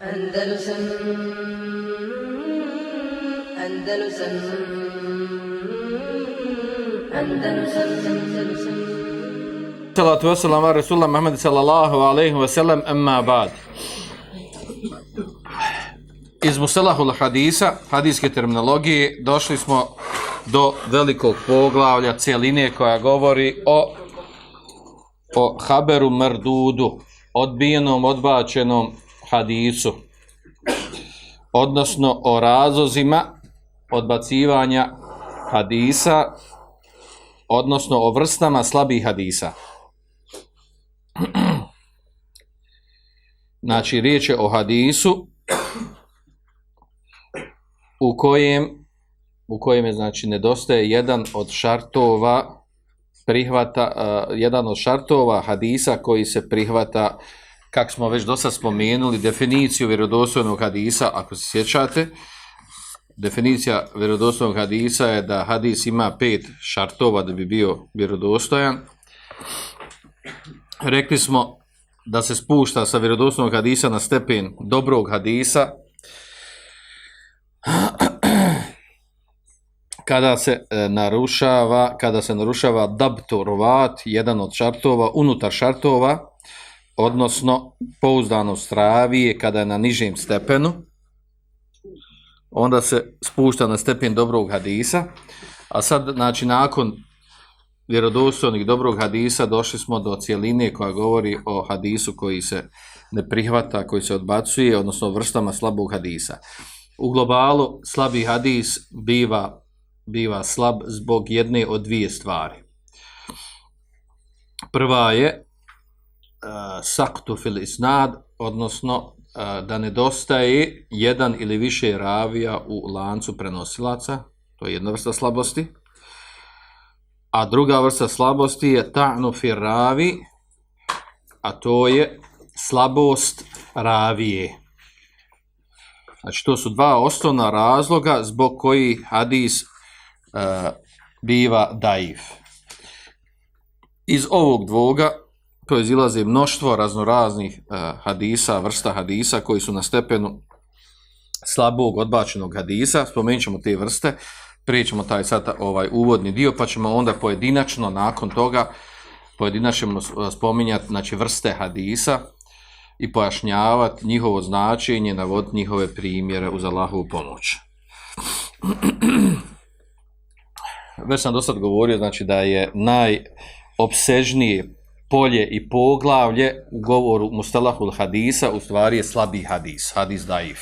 Andalusam Andalusam Andalusam Andalusam Salatu wasalam wa Rasulullah Muhammad sallallahu alaihi wa sallam amma ba'd. Iz Musalahul hadisa, hadiske terminologije, došli smo do velikog poglavlja cijeline koja govori o o haberu mrdudu, odbijenom, odbačenom hadisu, odnosno o razozima odbacivanja hadisa, odnosno o vrstama slabih hadisa. Znači, riječ je o hadisu u kojem u kojem je, znači, nedostaje jedan od šartova prihvata, uh, jedan od šartova hadisa koji se prihvata, kako smo već dosta spomenuli, definiciju vjerodostojnog hadisa, ako se sjećate, definicija vjerodostojnog hadisa je da hadis ima pet šartova da bi bio vjerodostojan. Rekli smo da se spušta sa vjerodostojnog hadisa na stepen dobrog hadisa, kada se e, narušava, kada se narušava dabtorovat, jedan od šartova, unutar šartova, odnosno pouzdanost ravije kada je na nižem stepenu, onda se spušta na stepen dobrog hadisa, a sad, znači, nakon vjerodostojnih dobrog hadisa došli smo do cijeline koja govori o hadisu koji se ne prihvata, koji se odbacuje, odnosno vrstama slabog hadisa. U globalu slabi hadis biva biva slab zbog jedne od dvije stvari. Prva je Eh, saktu fil isnad, odnosno uh, da nedostaje jedan ili više ravija u lancu prenosilaca, to je jedna vrsta slabosti. A druga vrsta slabosti je ta'nu fil ravi, a to je slabost ravije. Znači, to su dva osnovna razloga zbog koji hadis uh, biva daif. Iz ovog dvoga proizilaze mnoštvo raznoraznih uh, hadisa, vrsta hadisa koji su na stepenu slabog odbačenog hadisa. Spomenut ćemo te vrste, prijećemo taj sad ovaj uvodni dio, pa ćemo onda pojedinačno nakon toga pojedinačno spominjati znači, vrste hadisa i pojašnjavati njihovo značenje, navoditi njihove primjere uz Allahovu pomoć već sam do sad govorio, znači da je najopsežnije polje i poglavlje u govoru Mustalahul Hadisa, u stvari je slabi hadis, hadis daif.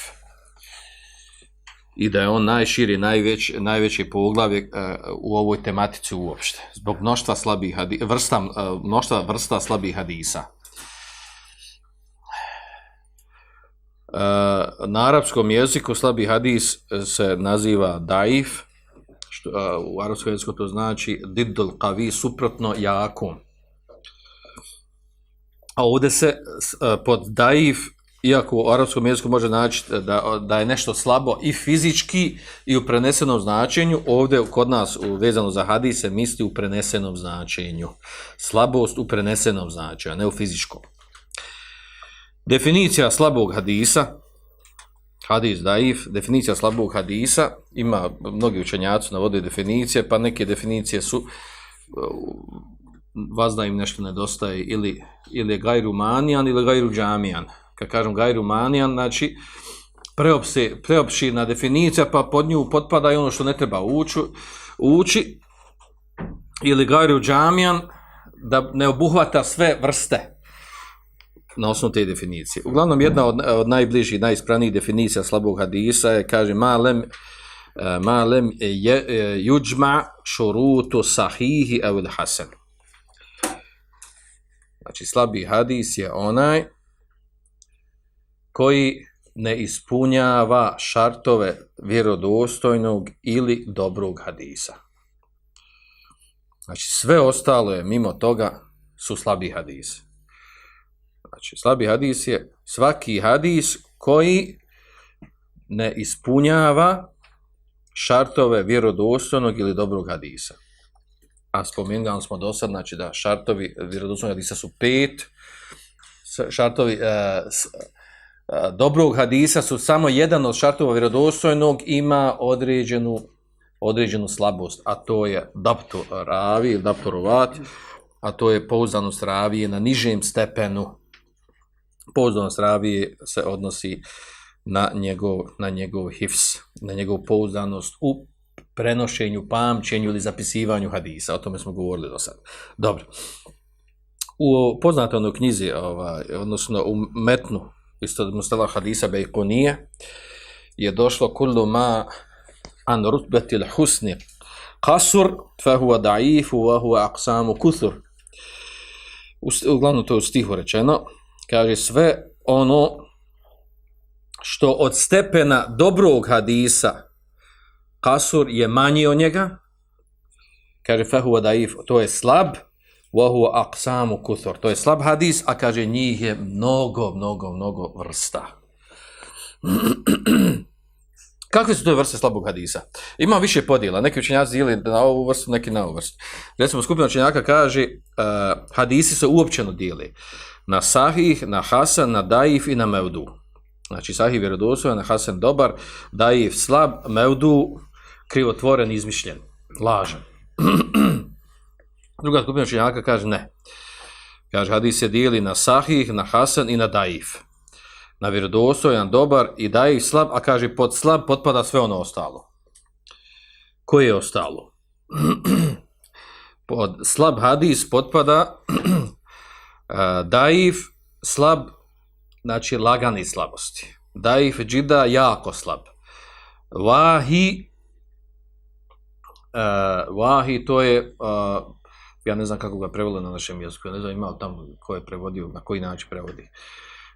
I da je on najširi, najveć, najveće poglavlje uh, u ovoj tematici uopšte, zbog mnoštva slabih hadisa, vrsta, uh, mnoštva vrsta slabih hadisa. Uh, na arapskom jeziku slabi hadis se naziva daif, što, uh, u arapskom jeziku to znači diddul qavi suprotno jakom. A ovdje se e, pod daif, iako u arapskom jeziku može naći e, da, da je nešto slabo i fizički i u prenesenom značenju, ovdje kod nas u, vezano za hadis se misli u prenesenom značenju. Slabost u prenesenom značenju, a ne u fizičkom. Definicija slabog hadisa, hadis daif, definicija slabog hadisa, ima mnogi učenjaci navode definicije, pa neke definicije su e, vazda im nešto nedostaje, ili, ili je gajru manijan ili gajru džamijan. Kad kažem gajru manijan, znači preopse, preopširna definicija, pa pod nju potpada i ono što ne treba uči, uči ili gajru džamijan, da ne obuhvata sve vrste na osnovu te definicije. Uglavnom, jedna od, od najbližih, najispravnijih definicija slabog hadisa je, kaže, malem, eh, malem je, eh, juđma šurutu sahihi evil hasan. Znači, slabi hadis je onaj koji ne ispunjava šartove vjerodostojnog ili dobrog hadisa. Znači, sve ostalo je mimo toga su slabi hadisi. Znači, slabi hadis je svaki hadis koji ne ispunjava šartove vjerodostojnog ili dobrog hadisa. A spomenuli smo do sad, znači da šartovi vjerodostojnog hadisa su pet, šartovi e, s, e, dobrog hadisa su samo jedan od šartova vjerodostojnog ima određenu određenu slabost, a to je dapto ravi, dapto rovat, a to je pouzdanost ravije na nižem stepenu. Pouzdanost ravije se odnosi na njegov, na njegov hifs, na njegov pouzdanost u prenošenju, pamćenju ili zapisivanju hadisa. O tome smo govorili do sada. Dobro. U poznatom ono knjizi, ovaj, odnosno u metnu, isto Mustala hadisa Bejkonije, je došlo kullu ma an rutbetil husni kasur, fa huwa da'ifu, wa huwa aqsamu kuthur. Uglavnom to je u stihu rečeno. Kaže sve ono što od stepena dobrog hadisa kasur je manji od njega, kaže fa huwa da'if, to je slab, wa huwa aqsamu kuthur. To je slab hadis, a kaže njih je mnogo, mnogo, mnogo vrsta. Kakve su to vrste slabog hadisa? Ima više podjela. Neki učenjaci dijeli na ovu vrstu, neki na ovu vrstu. Recimo, skupina učenjaka kaže uh, hadisi se uopćeno dijeli na sahih, na hasan, na daif i na mevdu. Znači, sahih vjerodostojan, na hasan dobar, daif slab, mevdu krivotvoren, izmišljen, lažan. Druga skupina učenjaka kaže ne. Kaže, hadis se dijeli na sahih, na hasan i na daif na vjerodostojan, dobar i daif slab, a kaže pod slab potpada sve ono ostalo. Koje je ostalo? pod slab hadis potpada eh, daif slab, znači lagani slabosti. Daif džida jako slab. Vahi uh, vahi to je uh, ja ne znam kako ga prevelo na našem jeziku, ja ne znam imao tamo ko je prevodio, na koji način prevodi.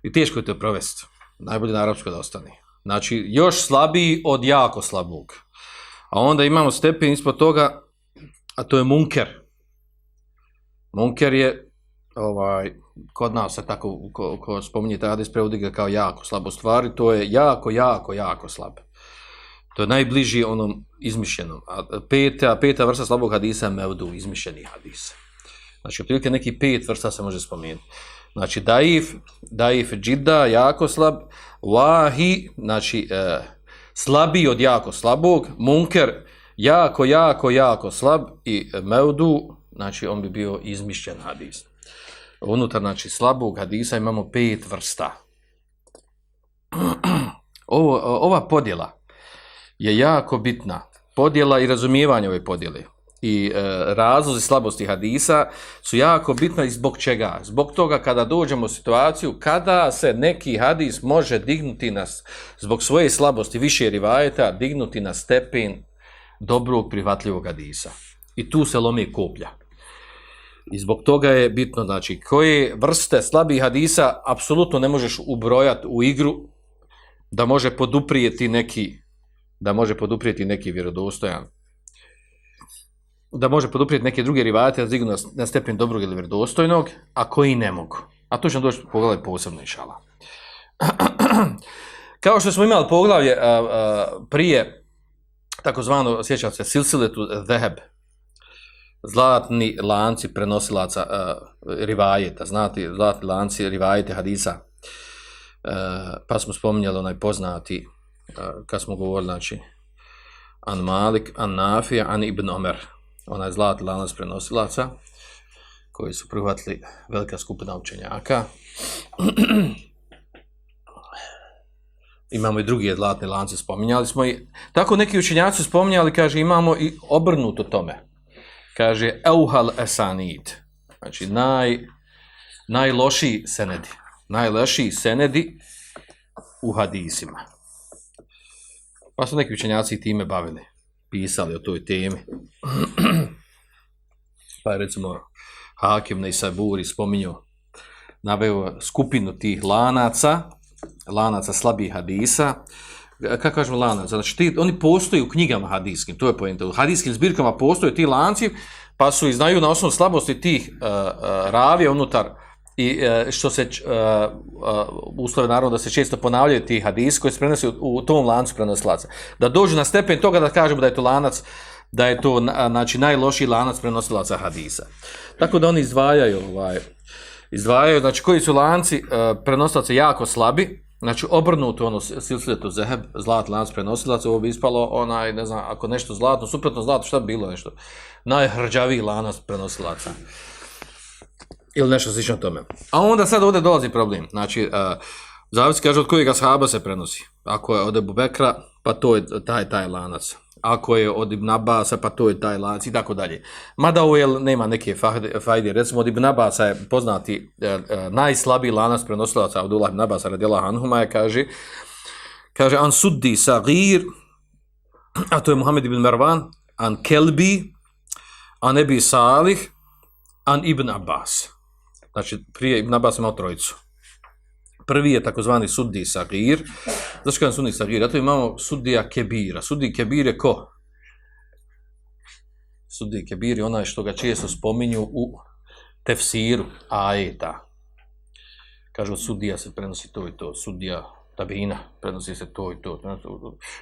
I teško je to provesti. Najbolje na arapsko da ostane. Znači, još slabiji od jako slabog. A onda imamo stepen ispod toga, a to je munker. Munker je, ovaj, kod nas se tako, ko, ko spominje taj adis, prevodi ga kao jako slabo stvari, to je jako, jako, jako slab. To je najbliži onom izmišljenom. A peta, peta vrsta slabog hadisa je mevdu, izmišljeni hadis. Znači, otprilike neki pet vrsta se može spomenuti. Znači, daif, daif džida, jako slab, wahi, znači, e, slabiji od jako slabog, munker, jako, jako, jako slab i meudu, znači, on bi bio izmišljen hadis. Unutar, znači, slabog hadisa imamo pet vrsta. Ovo, ova podjela je jako bitna. Podjela i razumijevanje ove podjele i e, razlozi slabosti hadisa su jako bitni zbog čega? Zbog toga kada dođemo u situaciju kada se neki hadis može dignuti nas zbog svoje slabosti više rivajeta, dignuti na stepen dobrog privatljivog hadisa. I tu se lomi koplja. I zbog toga je bitno, znači, koje vrste slabih hadisa apsolutno ne možeš ubrojati u igru da može poduprijeti neki da može poduprijeti neki vjerodostojan da može poduprijeti neke druge rivate, da zignu na, stepen dobrog ili vjerodostojnog, a koji ne mogu. A to ćemo doći poglavlje posebno inšala. Kao što smo imali poglavlje a, a, prije, takozvano, sjećam se, silsiletu zeheb, zlatni lanci prenosilaca uh, rivajeta, znati, zlatni lanci rivajete hadisa, Uh, pa smo spominjali onaj poznati, kad smo govorili, znači, An Malik, An Nafi, An Ibn Omer, onaj zlatni lanac prenosilaca, koji su prihvatili velika skupina učenjaka. imamo i drugi zlatni lance, spominjali smo i tako neki učenjaci spominjali, kaže, imamo i obrnuto tome. Kaže, euhal esanid, znači naj, najlošiji senedi, najlošiji senedi u hadisima. Pa su neki učenjaci time bavili pisali o toj temi. pa je recimo Hakim na Isaburi spominju naveo skupinu tih lanaca, lanaca slabih hadisa. Kako kažemo lanac, Znači, ti, oni postoji u knjigama hadijskim, to je pojenta. U hadijskim zbirkama postoje ti lanci, pa su i znaju na osnovu slabosti tih uh, uh, ravija unutar uh, i e, što se uh, uh, uslove naravno da se često ponavljaju ti hadisi koji se prenosi u, u tom lancu prenoslaca. Da dođu na stepen toga da kažemo da je to lanac, da je to znači, najlošiji lanac prenosilaca hadisa. Tako da oni izdvajaju, ovaj, izdvajaju znači koji su lanci uh, prenosilaca jako slabi, znači obrnuto ono silsiletu zeheb, zlat lanac prenosilaca, ovo bi ispalo onaj, ne znam, ako nešto zlatno, suprotno zlato, šta bi bilo nešto? Najhrđaviji lanac prenosilaca. Ili nešto slično tome. A onda sad ovdje dolazi problem. Znači, e, uh, zavisi kaže od kojeg ashaba se prenosi. Ako je od Ebu Bekra, pa to je taj, taj lanac. Ako je od Ibn Abasa, pa to je taj lanac i tako dalje. Mada ovo je, nema neke fajde. Recimo od Ibn Abasa je poznati uh, uh, najslabiji lanac prenosilaca Abdullah Ibn Abasa radijela Hanhuma je kaže kaže an suddi sagir a to je Muhammed ibn Marwan an Kelbi an Ebi Salih an Ibn Abbas. Znači, prije Ibn Abbas imao trojicu. Prvi je takozvani suddi Sagir. Znači, kada je suddi Sagir? Zato imamo suddija Kebira. Suddi Kebir je ko? Suddi Kebir je onaj što ga često spominju u tefsiru ajeta. Kažu, suddija se prenosi to i to. Suddija Tabina prenosi se to i to.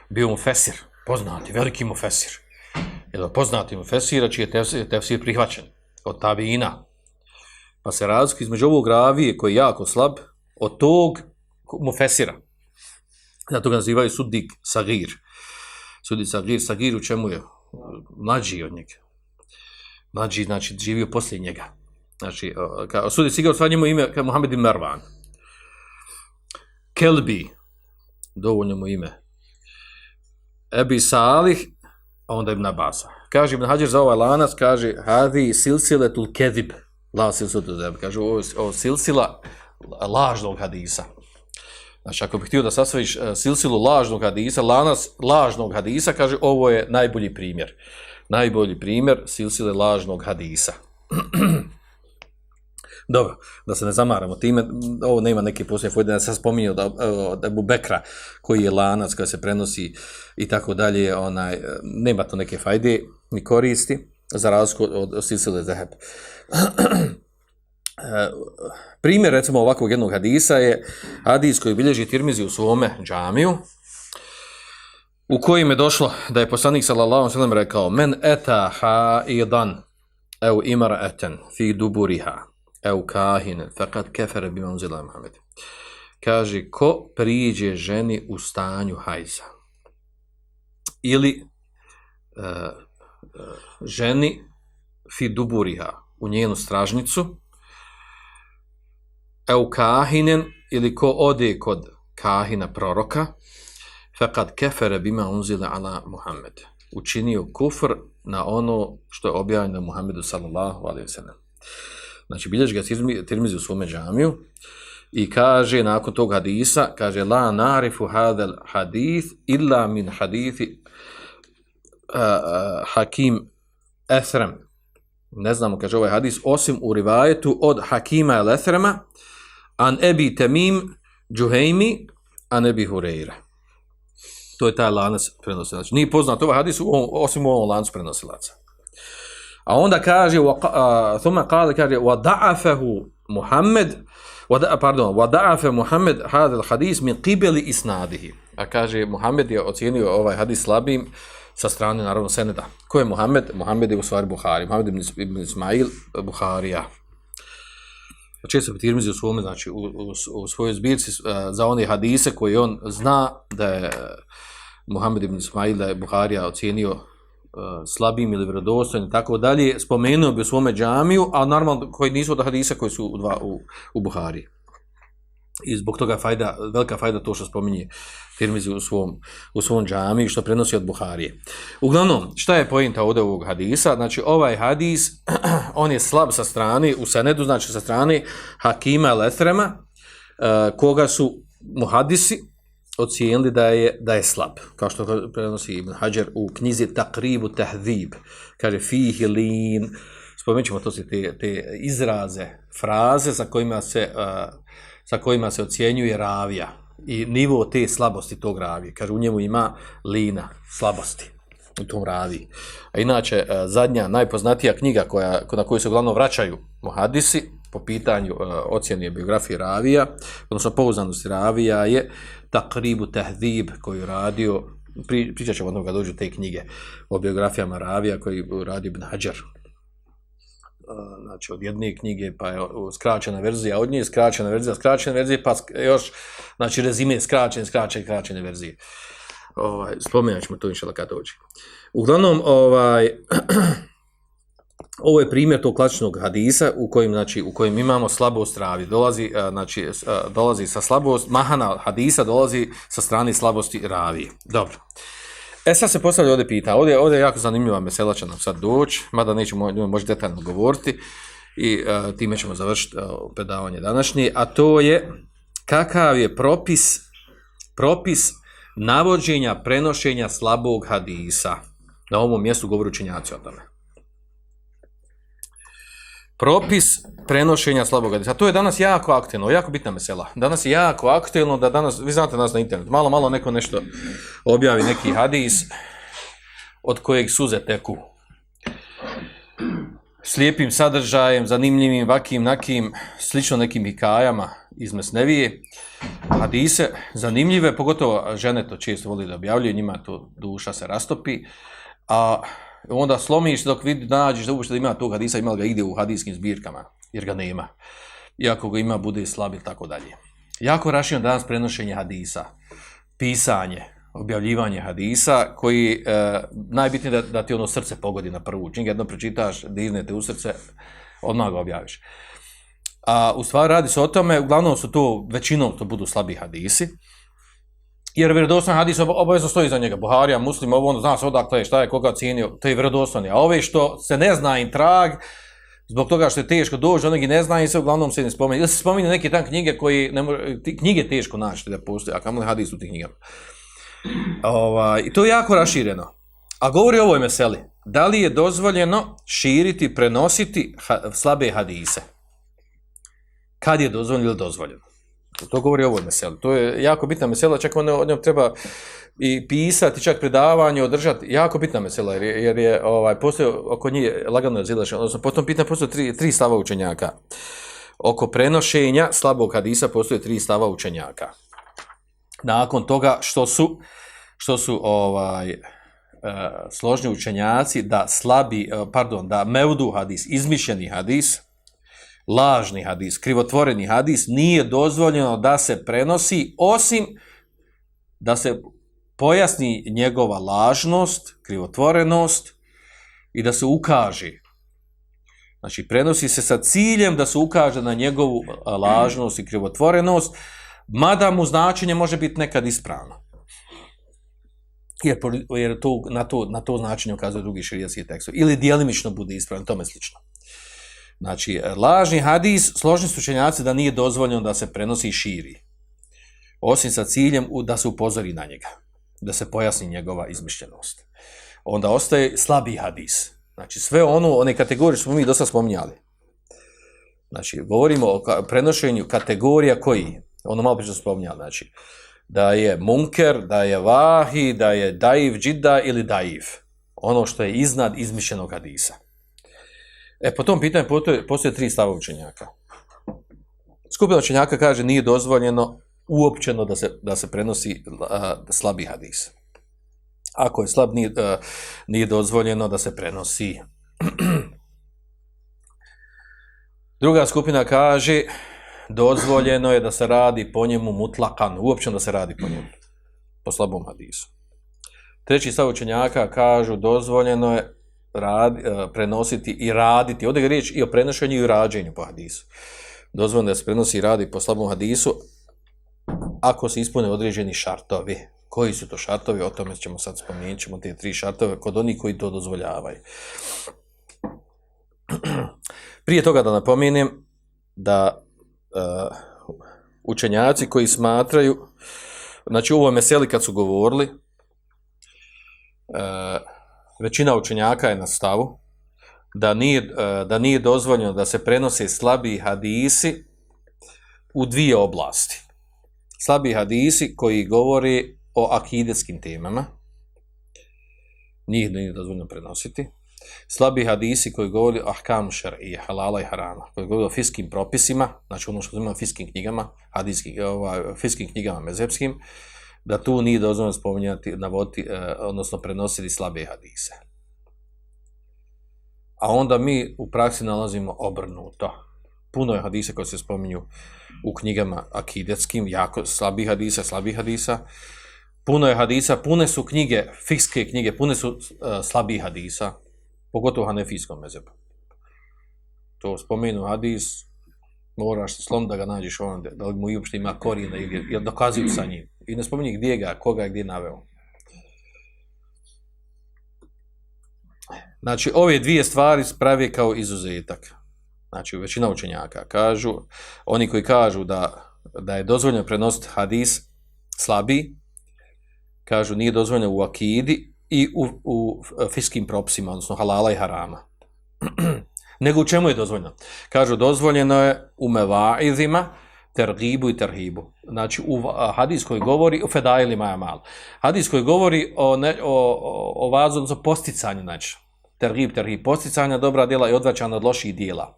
Bio mu Fesir, poznati, veliki mu Fesir. Jedan poznati mu Fesira, čiji je tefsir, tefsir prihvaćen od Tabina. Pa se razlika između ovog ravije koji je jako slab od tog mufesira. Zato ga nazivaju sudik sagir. Sudik sagir, sagir u čemu je? Mlađi od njega. Mlađi, znači, živio poslije njega. Znači, kao sudik sagir, sva njemu ime, kao Muhammed ibn Marwan. Kelbi, dovoljno mu ime. Ebi Salih, a onda Ibn Abasa. Kaže Ibn Hađer za ovaj lanac, kaže, hadi silsiletul kedib, La silsutu kedib, kaže, ovo, ovo silsila lažnog hadisa. Znači, ako bih htio da sastaviš e, silsilu lažnog hadisa, lanas lažnog hadisa, kaže, ovo je najbolji primjer. Najbolji primjer silsile lažnog hadisa. Dobro, da se ne zamaramo time, ovo nema neke posljednje fojde, ja sam spominjao da, da je Bekra, koji je lanac koji se prenosi i tako dalje, onaj, e, nema to neke fajde ni koristi, za razliku od, od silsile Zaheb. Primjer, recimo, ovakvog jednog hadisa je hadis koji bilježi Tirmizi u svome džamiju, u kojim je došlo da je poslanik sallallahu sallam rekao men eta ha idan ev imara eten fi duburiha ev kahine, fakat kefere bi unzila Muhammed. Kaže, ko priđe ženi u stanju hajza? Ili uh, uh, ženi fi duburiha, u njenu stražnicu, eu kahinen, ili ko ode kod kahina proroka, faqad kefere bima unzila ala Muhammed. Učinio kufr na ono što je objavljeno Muhammedu sallallahu alaihi ve sallam. Znači, bilješ ga tirmizi u svome džamiju i kaže, nakon tog hadisa, kaže, la narifu hadal hadith illa min hadithi uh, uh, hakim esrem Ne znamo, kaže ovaj hadis, osim u rivajetu od hakima el ethrema, an ebi temim džuhejmi, an ebi hureyre. To je taj lanac prenosilaca. Znači, nije poznat ovaj hadis osim u ovom lancu prenosilaca. A onda kaže, thumma qala kaže, wa da'afahu Muhammed, wada, pardon, wa Muhammed hada hadis min qibli isnadihi. A kaže, Muhammed je ocijenio ovaj hadis slabim sa strane, naravno, seneda. Ko je Muhammed? Muhammed je u stvari Buhari. Muhammed ibn Ismail Buharija. Znači, Često Tirmizi u svome, znači, u, u, u svojoj zbirci uh, za one hadise koje on zna da je Muhammed ibn Ismail, da je Buharija ocijenio eh, slabim ili vjerodostojnim tako dalje, spomenuo bi u svome džamiju, a normalno koji nisu od hadisa koji su u, dva, u, u Buhari. I zbog toga fajda, velika fajda to što spominje Tirmizi u svom, u svom džami što prenosi od Buharije. Uglavnom, šta je pojenta ovdje ovog hadisa? Znači, ovaj hadis, on je slab sa strane, u senedu, znači sa strane Hakima Letrema, eh, koga su muhadisi, ocijenili da je da je slab kao što prenosi Ibn Hajar u knjizi Takribu Tahdib, kaže fihi lin spomenućemo to se te, te izraze fraze sa kojima se uh, sa kojima se ocjenjuje ravija i nivo te slabosti tog ravije kaže u njemu ima lina slabosti u tom ravi. A inače, e, zadnja, najpoznatija knjiga koja, na koju se uglavnom vraćaju muhadisi, po pitanju uh, ocjene biografije ravija, odnosno pouznanosti ravija, je Takribu Tahdib koju radio, pri, pričat ćemo odnog kad dođu te knjige o biografijama ravija koji radi Ibn Hajar. E, znači od jedne knjige, pa je skraćena verzija od nje, skraćena verzija, skraćena verzija, pa sk- još, znači rezime skraćen, skraćen, skraćene verzije. Ovaj, spomenut ćemo to inšala kad dođe. Uglavnom, ovaj, ovo je primjer tog klasičnog hadisa u kojem, znači, u kojem imamo slabost ravi. Dolazi, e, znači, e, dolazi sa slabost, mahana hadisa dolazi sa strane slabosti ravi. Dobro. E sad se postavlja ovdje pita, ovdje, ovdje je jako zanimljiva mesela će nam sad doći, mada nećemo o njoj detaljno govoriti i a, time ćemo završiti a, e, predavanje današnje, a to je kakav je propis, propis navođenja, prenošenja slabog hadisa. Na ovom mjestu govori učenjaci o tome. Propis prenošenja slabog hadisa. To je danas jako aktivno, jako bitna mesela. Danas je jako aktuelno da danas, vi znate nas na internetu, malo, malo neko nešto objavi neki hadis od kojeg suze teku. Slijepim sadržajem, zanimljivim, vakim, nakim, slično nekim hikajama iz Mesnevije. Hadise, zanimljive, pogotovo žene to često voli da objavljuju, njima to duša se rastopi, a onda slomiš dok vidi, nađeš da uopšte ima tog hadisa, ima ga ide u hadijskim zbirkama, jer ga nema. Iako ga ima, bude slab i tako dalje. Jako rašino danas prenošenje hadisa, pisanje, objavljivanje hadisa, koji e, najbitnije da, da ti ono srce pogodi na prvu. Čim jedno pročitaš, divne te u srce, odmah ga objaviš. A u stvari radi se o tome, uglavnom su to, većinom to budu slabi hadisi, jer vjerodostojni hadis obavezno stoji za njega. Buharija, muslim, ovo ono, zna se odakle je, šta je, koga cijenio, to je vjerodostojni. A ove što se ne zna im trag, zbog toga što je teško doći, onog i ne zna i se uglavnom se ne spominje. Ili se spominje neke tam knjige koji, ne može, ti, knjige teško naći da postoje, a kamoli hadis u tih knjigama. Ova, I to je jako rašireno. A govori o ovoj meseli. Da li je dozvoljeno širiti, prenositi ha, slabe hadise? Kad je dozvoljeno ili dozvoljeno? To govori o ovoj meseli. To je jako bitna mesela, čak ono, o njom treba i pisati, čak predavanje, održati. Jako bitna mesela, jer je, jer je ovaj, postoje oko nje lagano razilaženje. Odnosno, potom pitanje postoje tri, tri stava učenjaka. Oko prenošenja slabog hadisa postoje tri stava učenjaka. Nakon toga što su što su ovaj e, složni učenjaci da slabi, e, pardon, da meudu hadis, izmišljeni hadis, lažni hadis, krivotvoreni hadis, nije dozvoljeno da se prenosi, osim da se pojasni njegova lažnost, krivotvorenost i da se ukaže. Znači, prenosi se sa ciljem da se ukaže na njegovu lažnost i krivotvorenost, mada mu značenje može biti nekad ispravno. Jer, jer to, na, to, na to značenje ukazuje drugi širijatski tekst. Ili dijelimično bude ispravan, tome slično. Znači, lažni hadis, složni su učenjaci da nije dozvoljeno da se prenosi i širi. Osim sa ciljem da se upozori na njega. Da se pojasni njegova izmišljenost. Onda ostaje slabi hadis. Znači, sve ono, one kategorije što smo mi dosta spominjali. Znači, govorimo o prenošenju kategorija koji, ono malo priča spominjali, znači, da je munker, da je vahi, da je daif džida ili daif. Ono što je iznad izmišljenog hadisa. E, po tom pitanju postoje, postoje tri stava učenjaka. Skupina učenjaka kaže nije dozvoljeno uopćeno da se, da se prenosi uh, slabi hadis. Ako je slab, nije, uh, nije dozvoljeno da se prenosi. Druga skupina kaže dozvoljeno je da se radi po njemu mutlakan, uopćeno da se radi po njemu, po slabom hadisu. Treći stav učenjaka kažu dozvoljeno je rad, e, prenositi i raditi, ovdje je riječ i o prenošenju i o rađenju po hadisu. Dozvoljeno je da se prenosi i radi po slabom hadisu ako se ispune određeni šartovi. Koji su to šartovi, o tome ćemo sad spomenuti, ćemo te tri šartove kod onih koji to dozvoljavaju. Prije toga da napomenem da uh, učenjaci koji smatraju, znači u ovoj meseli kad su govorili, uh, većina učenjaka je na stavu da nije, e, da nije dozvoljeno da se prenose slabi hadisi u dvije oblasti. Slabi hadisi koji govori o akidetskim temama, njih nije dozvoljeno prenositi. Slabi hadisi koji govori o ahkamu i halala i harama, koji govori o fiskim propisima, znači ono što ima fiskim knjigama, hadijskim, ovaj, fiskim knjigama mezepskim, da tu nije dozvoljeno spominjati, navoti, eh, odnosno prenositi slabe hadise. a onda mi u praksi nalazimo obrnuto. Puno je hadisa koji se spominju u knjigama akidetskim, jako slabih hadisa, slabih hadisa. Puno je hadisa, pune su knjige, fikske knjige, pune su uh, slabih hadisa, pogotovo u hanefijskom mezebu. To spomenu hadis, moraš slom da ga nađeš onda, da li mu i uopšte ima korijena ili, ili dokazuju sa njim. I ne spominje gdje ga, koga gdje naveo. Znači, ove dvije stvari sprave kao izuzetak. Znači, većina učenjaka kažu, oni koji kažu da, da je dozvoljeno prenositi hadis slabi, kažu nije dozvoljeno u akidi i u, u fiskim propisima, odnosno halala i harama. Nego u čemu je dozvoljeno? Kažu, dozvoljeno je u mevaizima, tergibu i terhibu. Znači, u hadis koji govori o fedailima je malo. Hadis koji govori o, ne, o, o, o vazu, odnosno posticanju, znači, tergib, terhib, posticanja dobra djela i odvraćanja od loših djela.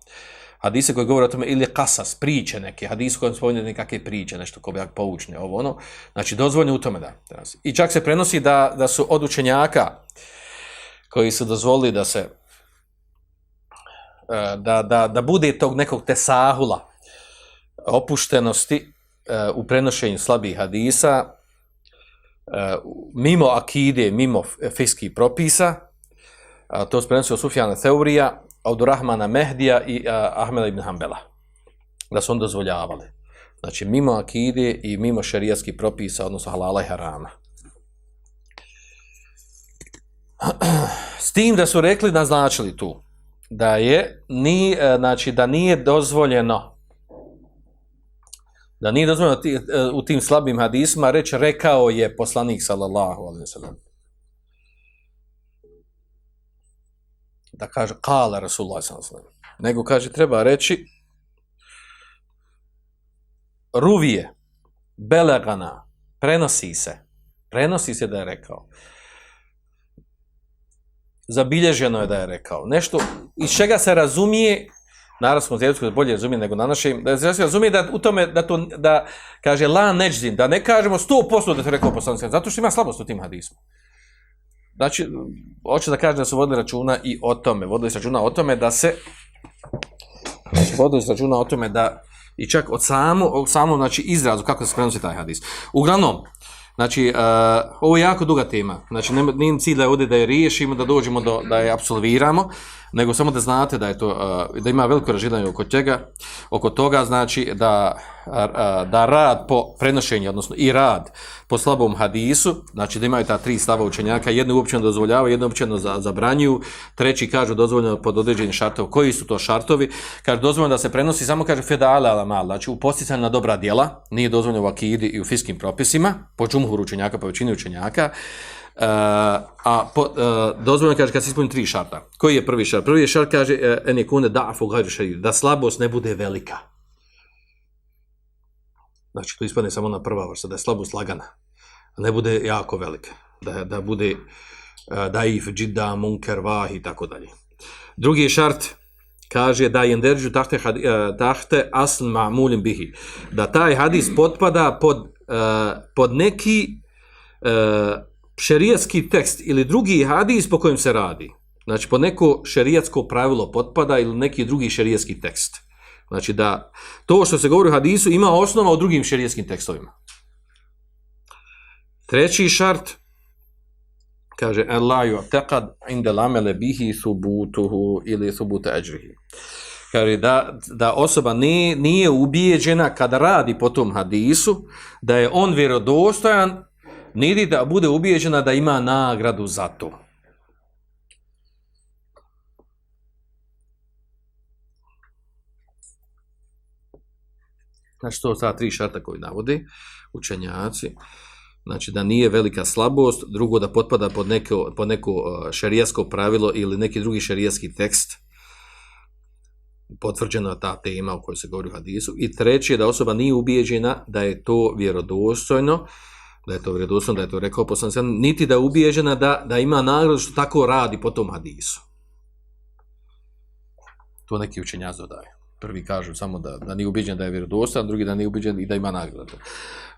Hadise koji govore o tome, ili kasas, priče neke, hadise koji spominje nekakve priče, nešto ko bi jak poučne, ovo ono, znači dozvoljno u tome da. I čak se prenosi da, da su od učenjaka koji su dozvolili da se e, da, da, da bude tog nekog tesahula opuštenosti e, u prenošenju slabih hadisa e, mimo akide, mimo fiskih propisa, to se prenosio Sufjana Teurija, Abdurrahmana Mehdija i Ahmeda ibn Hanbala, da su on dozvoljavali. Znači, mimo akide i mimo šerijatskih propisa, odnosno halala i harama. S tim da su rekli, naznačili tu, da je, ni, e, znači, da nije dozvoljeno, da nije dozvoljeno ti, e, u tim slabim hadisma reći, rekao je poslanik, sallallahu alaihi ve sellem da kaže kala Rasulullah sallallahu nego kaže treba reći ruvije belegana prenosi se. Prenosi se da je rekao. Zabilježeno je da je rekao. Nešto iz čega se razumije naravno smo zjedsku bolje razumije nego na našem. Da se razumije da u tome da to da kaže la neđzin da ne kažemo 100% da to rekao poslanik zato što ima slabost u tim hadismu. Znači, hoće da kaže da su vodili računa i o tome, vodili se računa o tome da se, znači, vodili se računa o tome da, i čak od samo, od samo znači, izrazu kako se prenosi taj hadis. Uglavnom, znači, uh, ovo je jako duga tema, znači, nije cilj da je ovdje da je riješimo, da dođemo do, da je absolviramo, nego samo da znate da je to da ima veliko razilaženje oko čega? Oko toga znači da da rad po prenošenju odnosno i rad po slabom hadisu znači da imaju ta tri stava učenjaka jedno uopćeno dozvoljava jedno uopćeno zabranjuju treći kažu dozvoljeno pod određenim šartov koji su to šartovi? Kaže dozvoljeno da se prenosi samo kaže fedala ala mal znači u posticanju na dobra djela nije dozvoljeno u akidi i u fiskim propisima po džumhuru učenjaka po većini učenjaka Uh, a po, uh, dozvoljeno kaže kad se ispuni tri šarta. Koji je prvi šart? Prvi je šart kaže uh, en je kune da'fu gajru šarir, da slabost ne bude velika. Znači to ispadne samo na prva vrsta, da je slabost lagana, a ne bude jako velika. Da, da bude uh, daif, džidda, munker, vah i tako dalje. Drugi šart kaže da je derđu tahte, uh, tahte asn ma'mulim bihi. Da taj hadis potpada pod, uh, pod neki uh, šerijatski tekst ili drugi hadis po kojem se radi. Znači, po neko šerijatsko pravilo potpada ili neki drugi šerijatski tekst. Znači, da to što se govori u hadisu ima osnova u drugim šerijatskim tekstovima. Treći šart, kaže, Allah ju inda lamele bihi subutuhu ili subuta ajrihi. Kaže, da, da osoba nije, nije ubijeđena kada radi po tom hadisu, da je on vjerodostojan niti da bude ubijeđena da ima nagradu za to. Znači, to su tri šarta koji navode učenjaci. Znači, da nije velika slabost, drugo da potpada pod neko, pod neko uh, šarijasko pravilo ili neki drugi šarijaski tekst, potvrđena ta tema o kojoj se govori u hadisu. I treće, da osoba nije ubijeđena da je to vjerodostojno, da je to vredosno, da je to rekao poslan niti da je ubijeđena da, da ima nagradu što tako radi po tom hadisu. To neki učenjaz dodaju. Prvi kažu samo da, da nije ubijeđen da je vjerodostan, drugi da nije ubijeđen i da ima nagradu.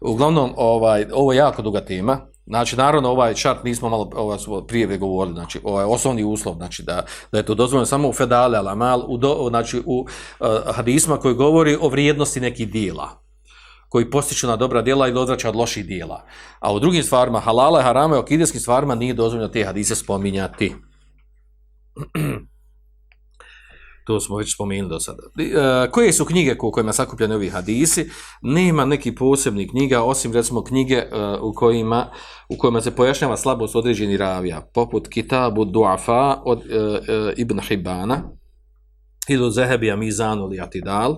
Uglavnom, ovaj, ovo je jako duga tema. Znači, naravno, ovaj šart nismo malo ovaj, smo prije govorili, znači, ovaj osnovni uslov, znači, da, da je to dozvoljeno samo u fedale, alamal, u, do, znači, u uh, hadisma koji govori o vrijednosti nekih dijela koji postiču na dobra djela ili odvraća od loših djela. A u drugim stvarima, halala, harama i okidijskim stvarima nije dozvoljeno te hadise spominjati. to smo već spomenuli do sada. E, koje su knjige u kojima sakupljeni ovi hadisi? Nema neki posebni knjiga, osim recimo knjige e, u, kojima, u kojima se pojašnjava slabost određeni ravija, poput Kitabu Duafa od e, e, Ibn Hibana, ili Zehebija Mizanu ili Atidal.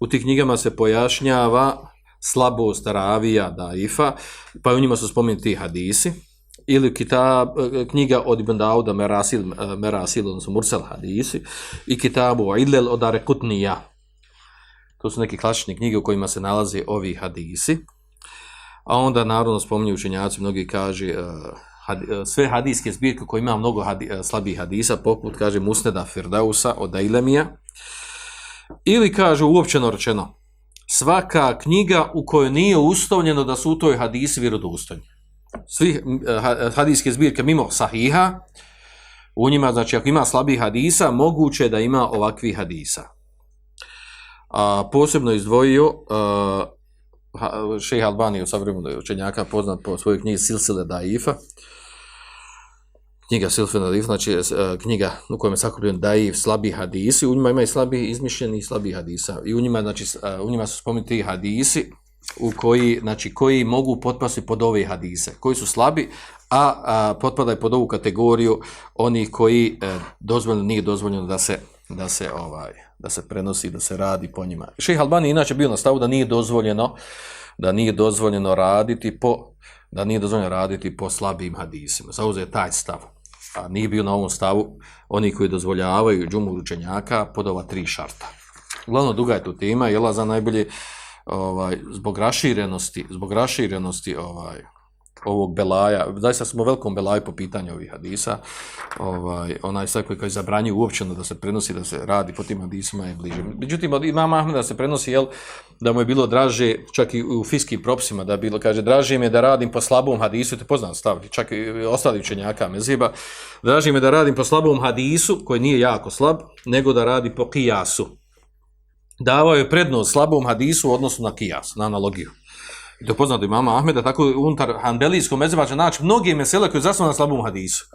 U tih knjigama se pojašnjava slabost ravija, daifa, pa u njima su spomenuti hadisi ili kitab, eh, knjiga od Ibn Dauda Merasil, eh, Merasil odnosno Mursel hadisi i kitabu Ilel od Arekutnija. To su neke klasične knjige u kojima se nalaze ovi hadisi. A onda naravno spominju učenjaci, mnogi kaže eh, had, sve hadijske zbirke koje ima mnogo hadi, slabih hadisa, poput kaže Musneda Firdausa od Ailemija. Ili kaže uopćeno rečeno, svaka knjiga u kojoj nije ustavljeno da su u toj hadisi vjerodostojni svi eh, eh, hadijske zbirke mimo sahiha, u njima, znači ako ima slabih hadisa, moguće da ima ovakvi hadisa. A, posebno izdvojio eh, uh, šeha Albani u savremenu učenjaka poznat po svojoj knjizi Silsile Daifa, knjiga Silfen Alif, znači e, knjiga u kojem je sakupljen daiv, slabi hadisi, u njima ima i slabi izmišljeni i slabi hadisa. I u njima, znači, e, u njima su spomenuti hadisi, u koji, znači, koji mogu potpasti pod ove hadise, koji su slabi, a, a potpadaju pod ovu kategoriju oni koji e, dozvoljeno, nije dozvoljeno da se, da se ovaj da se prenosi, da se radi po njima. Šejh Albani inače bio na stavu da nije dozvoljeno da nije dozvoljeno raditi po da nije dozvoljeno raditi po slabim hadisima. Zauzeo taj stav. A nije bio na ovom stavu oni koji dozvoljavaju džumu učenjaka pod ova tri šarta. Glavno duga je tu tema, jela za najbolje ovaj zbog raširenosti, zbog raširenosti ovaj ovog belaja, zaista smo u velikom belaju po pitanju ovih hadisa, ovaj, onaj sad koji, koji zabranju uopćeno da se prenosi, da se radi po tim hadisima je bliže. Međutim, od imama Ahmeda da se prenosi, jel, da mu je bilo draže, čak i u fiskim propisima, da bilo, kaže, draže mi je da radim po slabom hadisu, to poznam stav, čak i ostali učenjaka meziba, draže mi je da radim po slabom hadisu, koji nije jako slab, nego da radi po kijasu, davao je prednost slabom hadisu u odnosu na kijas, na analogiju. I to poznato imama Ahmeda, tako unutar hanbelijskog mezeba će naći mnoge mesele koje zasnovaju na slabom hadisu.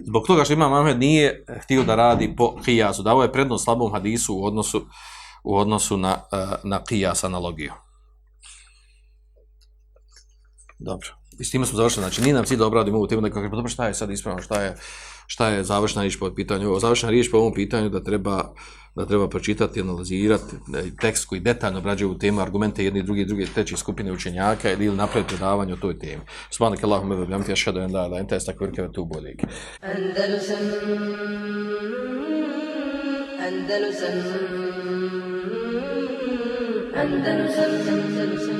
Zbog toga što imam Ahmed nije htio da radi po kijasu, davao je prednost slabom hadisu u odnosu, u odnosu na, eh, na kijas analogiju. Dobro. I s time smo završili. Znači, nije nam cilj da obradimo ovu temu, da kažemo, pa dobro, šta je sad ispravno, šta je, šta je završna riječ po pitanju? Završna riječ po ovom pitanju da treba da treba pročitati, analizirati tekst koji detaljno obrađuje u temu, argumente jedne i druge, druge, treće skupine učenjaka ili napraviti predavanje o toj temi. Subhanak Allahumma wa bihamdika ashhadu an la ilaha illa anta astaghfiruka wa atubu ilayk. Andalusam Andalusam Andalusam Andalusam